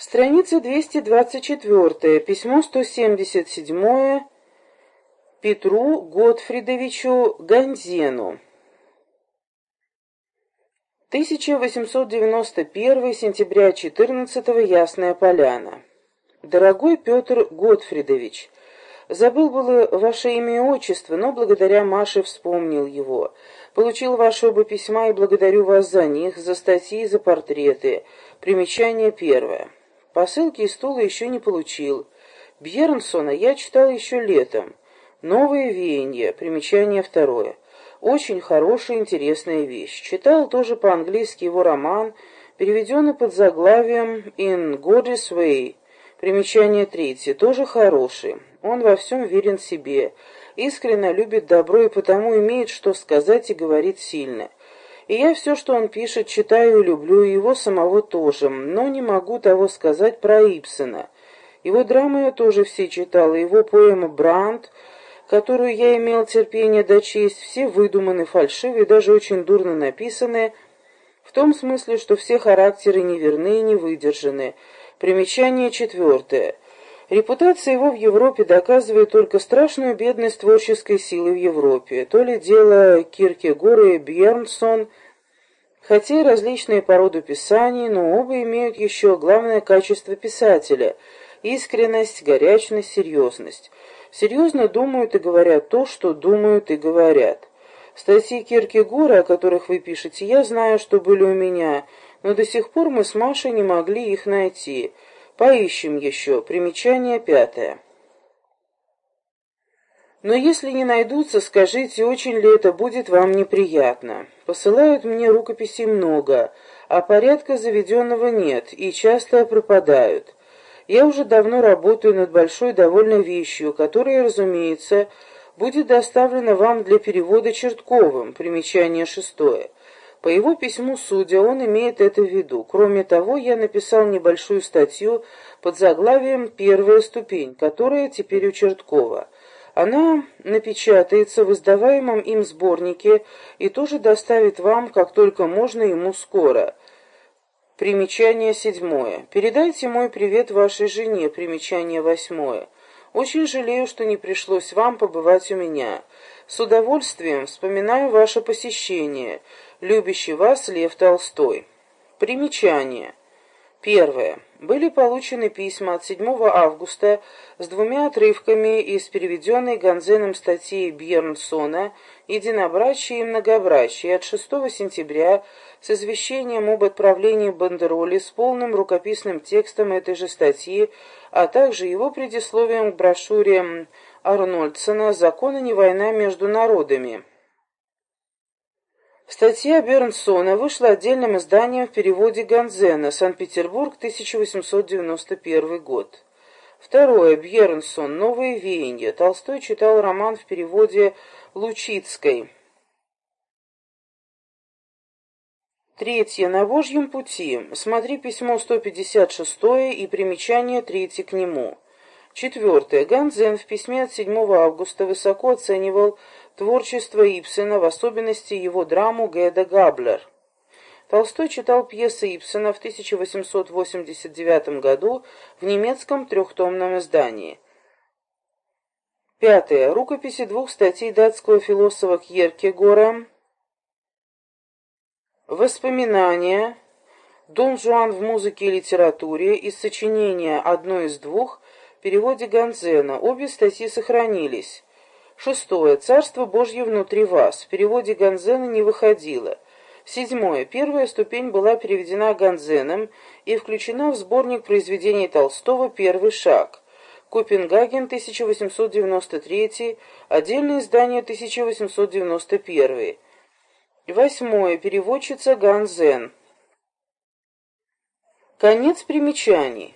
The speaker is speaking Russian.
Страница 224, письмо 177 Петру Готфридовичу Ганзену. 1891 сентября 14 Ясная Поляна. Дорогой Петр Готфридович, забыл было ваше имя и отчество, но благодаря Маше вспомнил его. Получил ваши оба письма и благодарю вас за них, за статьи и за портреты. Примечание первое. Посылки из стула еще не получил. Бьернсона я читал еще летом. Новые веяния. Примечание второе. Очень хорошая, интересная вещь. Читал тоже по-английски его роман, переведенный под заглавием «In God's Way». Примечание третье. Тоже хороший. Он во всем верен себе. Искренне любит добро и потому имеет что сказать и говорит сильно. И я все, что он пишет, читаю и люблю, и его самого тоже, но не могу того сказать про Ипсона. Его драмы я тоже все читала, его поэма «Бранд», которую я имел терпение дочесть, все выдуманы, фальшивые, даже очень дурно написанные, в том смысле, что все характеры неверны и не выдержаны. Примечание четвертое. Репутация его в Европе доказывает только страшную бедность творческой силы в Европе. То ли дело Киркегора и Бьернсон, хотя и различные породы писаний, но оба имеют еще главное качество писателя – искренность, горячность, серьезность. Серьезно думают и говорят то, что думают и говорят. Статьи Киркегора, о которых вы пишете, я знаю, что были у меня, но до сих пор мы с Машей не могли их найти – Поищем еще. Примечание пятое. Но если не найдутся, скажите, очень ли это будет вам неприятно. Посылают мне рукописи много, а порядка заведенного нет и часто пропадают. Я уже давно работаю над большой довольно вещью, которая, разумеется, будет доставлена вам для перевода Чертковым. Примечание шестое. По его письму судя, он имеет это в виду. Кроме того, я написал небольшую статью под заглавием «Первая ступень», которая теперь у Черткова. Она напечатается в издаваемом им сборнике и тоже доставит вам, как только можно, ему скоро. Примечание седьмое. Передайте мой привет вашей жене. Примечание восьмое. Очень жалею, что не пришлось вам побывать у меня. С удовольствием вспоминаю ваше посещение. Любящий вас Лев Толстой. Примечание. Первое. Были получены письма от 7 августа с двумя отрывками из переведенной Ганзеном статьи Бьернсона «Единобрачие и многобрачие» от 6 сентября с извещением об отправлении бандероли с полным рукописным текстом этой же статьи, а также его предисловием к брошюре Арнольдсона «Закон и не война между народами». Статья Бернсона вышла отдельным изданием в переводе Ганзена, Санкт-Петербург, 1891 год. Второе. Бьернсон. Новые веяния. Толстой читал роман в переводе Лучицкой. Третье. На Божьем пути. Смотри письмо 156 и примечание третье к нему. Четвертое. Ганзен в письме от 7 августа высоко оценивал Творчество Ипсена, в особенности его драму Геда Габлер. Толстой читал пьесы Ипсена в 1889 году в немецком трехтомном издании. Пятое. Рукописи двух статей датского философа Кьеркегора. Воспоминания. Дон Жуан в музыке и литературе из сочинения «Одно из двух» в переводе Ганзена. Обе статьи сохранились. Шестое. Царство Божье внутри вас. В переводе Ганзена не выходило. Седьмое. Первая ступень была переведена Ганзеном и включена в сборник произведений Толстого «Первый шаг». Копенгаген, 1893, отдельное издание, 1891. Восьмое. Переводчица Ганзен. Конец примечаний.